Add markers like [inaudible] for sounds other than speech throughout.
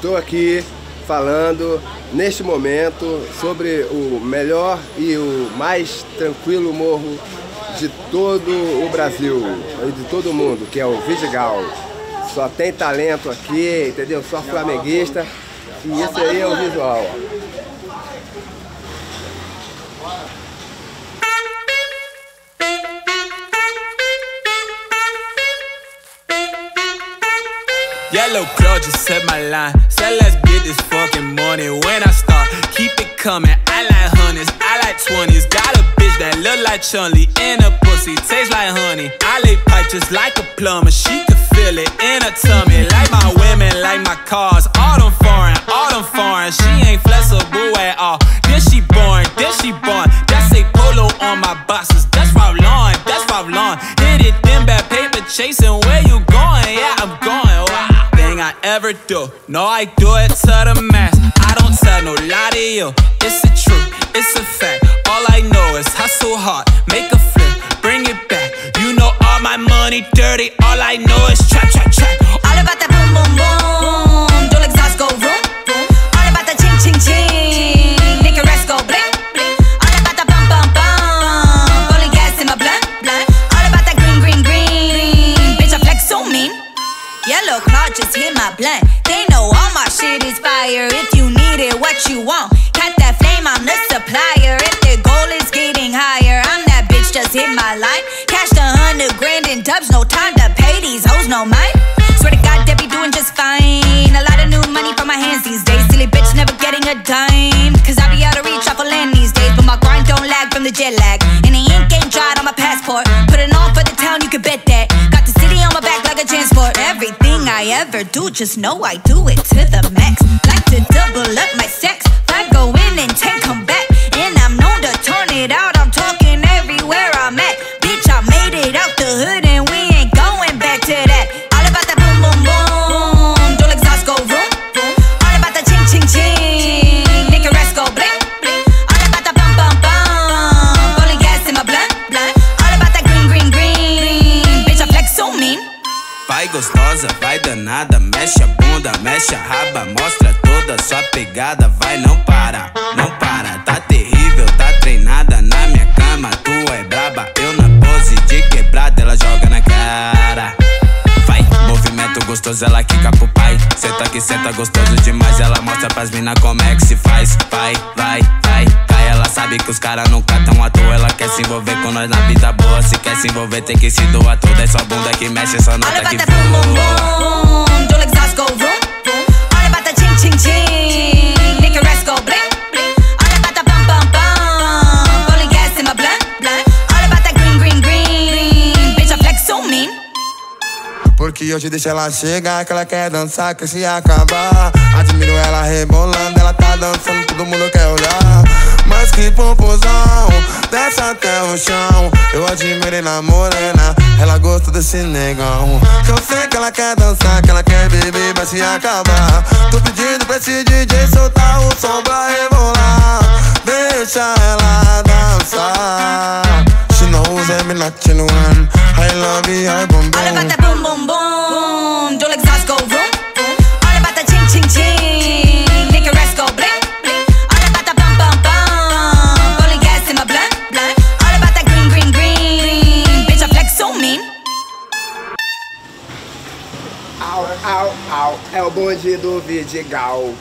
estou aqui falando neste momento sobre o melhor e o mais tranquilo morro de todo o Brasil e de todo mundo, que é o Vidigal. Só tem talento aqui, entendeu? Só flamenguista. E esse aí é o visual. Ó. Yellow Claw just set my line. Said let's get this fucking money. When I start, keep it coming. I like hundreds, I like twenties. Got a bitch that look like Chun-Li and a pussy tastes like honey. I lay pipe just like a plumber. She can feel it in her tummy. Like my women, like my cars. All them foreign, all them foreign. She ain't flexible at all. Then she born, then she born. That's a polo on my boxes. That's Ralph Lauren, that's Ralph Lauren. Hit it, then bad paper chasing. Where you going? Yeah, I'm going. Thing I ever do. No, I do it to the max. I don't tell no lie to you. It's the truth, it's a fact. All I know is hustle hard, make a flip, bring it back. You know all my money dirty. All I know is trap, trap, trap. All about that boom, boom, boom. Blunt. They know all my shit is fire. If you need it, what you want? Got that flame, I'm the supplier. If the goal is getting higher, I'm that bitch, just hit my line. Cash the hundred grand in dubs, no time to pay these hoes, no mind. Swear to God, they be doing just fine. A lot of new money from my hands these days. Silly bitch, never getting a dime. Cause I be out of reach off of land these days. But my grind don't lag from the jet lag. And the ink ain't dried on my passport. Put it on for the town, you can bet that. Got the city on my back like a transport. Everything I ever do, just know I do it to the max. Like to double up my sex. Five go in and ten come gostosa, vai danada, mexe a bunda, mexe a raba, mostra toda sua pegada, vai não para, não para, gostoso, ela quica pro pai. Senta que senta gostoso demais, ela mostra pras mina como é que se faz. Vai, vai, vai, vai. Ela sabe que os caras nunca tão à toa. Ela quer se envolver com nós na vida boa. Se quer se envolver, tem que se doar toda. É só bunda que mexe, só nota que that Porque hoje deixa ela chegar, que ela quer dançar, quer se acabar. Admiro ela rebolando, ela tá dançando, todo mundo quer olhar. Mas que popozão, desce até o chão. Eu admirei na morena, ela gosta desse negão. Que eu sei que ela quer dançar, que ela quer beber, vai se acabar. Tô pedindo pra esse DJ soltar o som pra rebolar. Deixa ela dançar. She knows I'm not chillin' one. I love you, I boom É o bonde do Vidigal.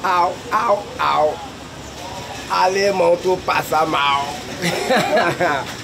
Au, au, au. Alemão, tu passa mal. [laughs]